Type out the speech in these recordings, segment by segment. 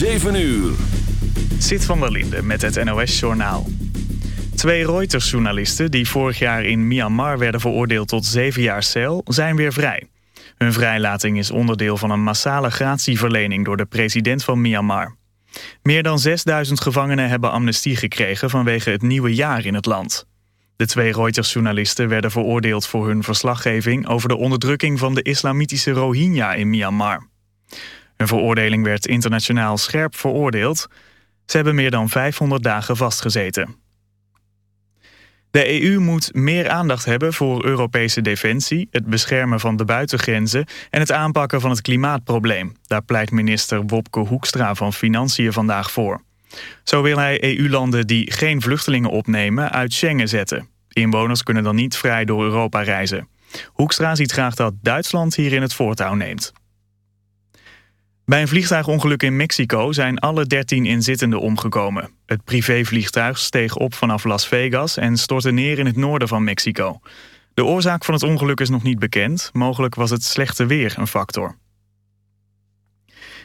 7 uur. Zit van der Linde met het NOS-journaal. Twee Reuters-journalisten die vorig jaar in Myanmar werden veroordeeld tot zeven jaar cel, zijn weer vrij. Hun vrijlating is onderdeel van een massale gratieverlening door de president van Myanmar. Meer dan 6000 gevangenen hebben amnestie gekregen vanwege het nieuwe jaar in het land. De twee Reuters-journalisten werden veroordeeld voor hun verslaggeving over de onderdrukking van de islamitische Rohingya in Myanmar. Hun veroordeling werd internationaal scherp veroordeeld. Ze hebben meer dan 500 dagen vastgezeten. De EU moet meer aandacht hebben voor Europese defensie, het beschermen van de buitengrenzen en het aanpakken van het klimaatprobleem. Daar pleit minister Wopke Hoekstra van Financiën vandaag voor. Zo wil hij EU-landen die geen vluchtelingen opnemen uit Schengen zetten. Inwoners kunnen dan niet vrij door Europa reizen. Hoekstra ziet graag dat Duitsland hierin het voortouw neemt. Bij een vliegtuigongeluk in Mexico zijn alle 13 inzittenden omgekomen. Het privévliegtuig steeg op vanaf Las Vegas en stortte neer in het noorden van Mexico. De oorzaak van het ongeluk is nog niet bekend. Mogelijk was het slechte weer een factor.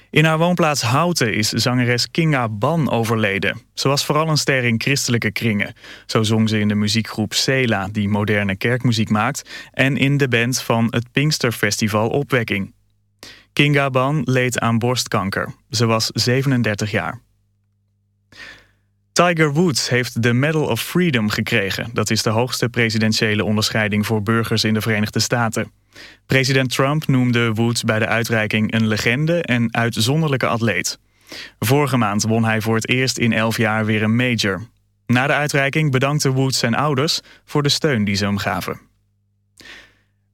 In haar woonplaats Houten is zangeres Kinga Ban overleden. Ze was vooral een ster in christelijke kringen. Zo zong ze in de muziekgroep Sela, die moderne kerkmuziek maakt... en in de band van het Pinksterfestival Opwekking. Kinga Ban leed aan borstkanker. Ze was 37 jaar. Tiger Woods heeft de Medal of Freedom gekregen. Dat is de hoogste presidentiële onderscheiding voor burgers in de Verenigde Staten. President Trump noemde Woods bij de uitreiking een legende en uitzonderlijke atleet. Vorige maand won hij voor het eerst in 11 jaar weer een major. Na de uitreiking bedankte Woods zijn ouders voor de steun die ze hem gaven.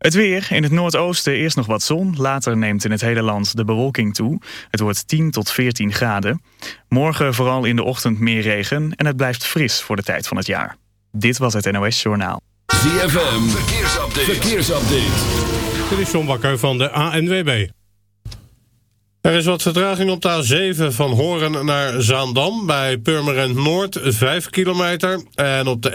Het weer. In het noordoosten eerst nog wat zon. Later neemt in het hele land de bewolking toe. Het wordt 10 tot 14 graden. Morgen vooral in de ochtend meer regen. En het blijft fris voor de tijd van het jaar. Dit was het NOS Journaal. ZFM. Verkeersupdate. Verkeersupdate. Dit is John Bakker van de ANWB. Er is wat vertraging op de A7 van Horen naar Zaandam... bij Purmerend Noord, 5 kilometer. En op de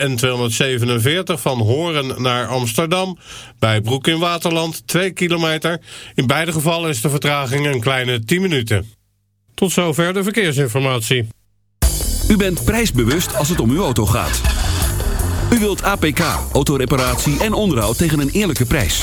N247 van Horen naar Amsterdam... bij Broek in Waterland, 2 kilometer. In beide gevallen is de vertraging een kleine 10 minuten. Tot zover de verkeersinformatie. U bent prijsbewust als het om uw auto gaat. U wilt APK, autoreparatie en onderhoud tegen een eerlijke prijs.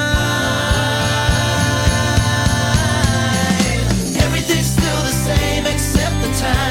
time.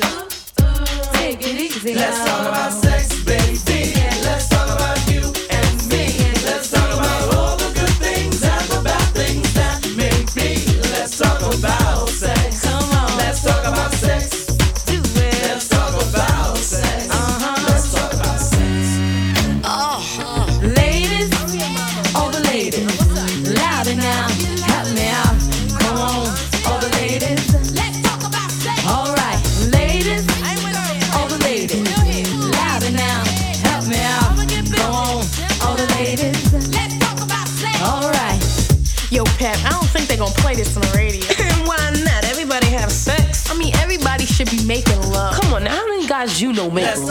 no man.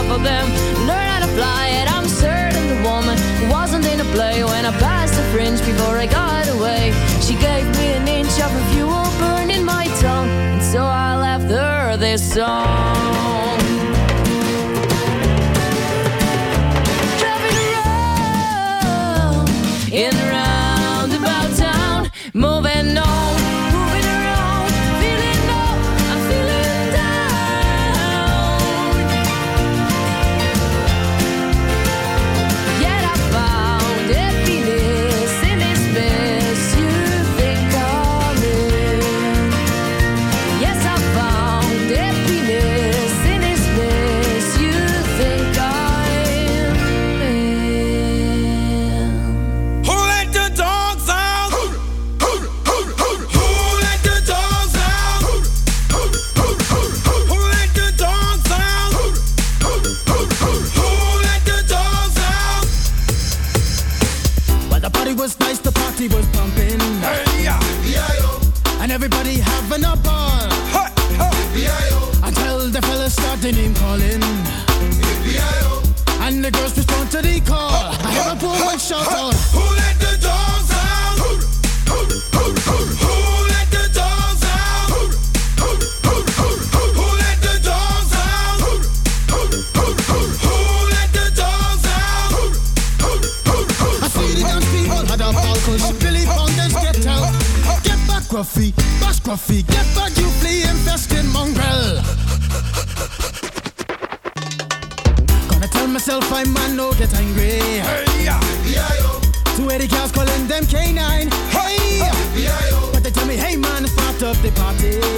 off of them. Learn how to fly And I'm certain the woman Wasn't in a play when I passed the fringe Before I got away. She gave me an inch of her fuel burning my tongue And so I left her this song. get angry. Hey, yeah. To where the girls calling them K9. Hey, hey. but they tell me, hey man, start up the party.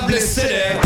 la blessée.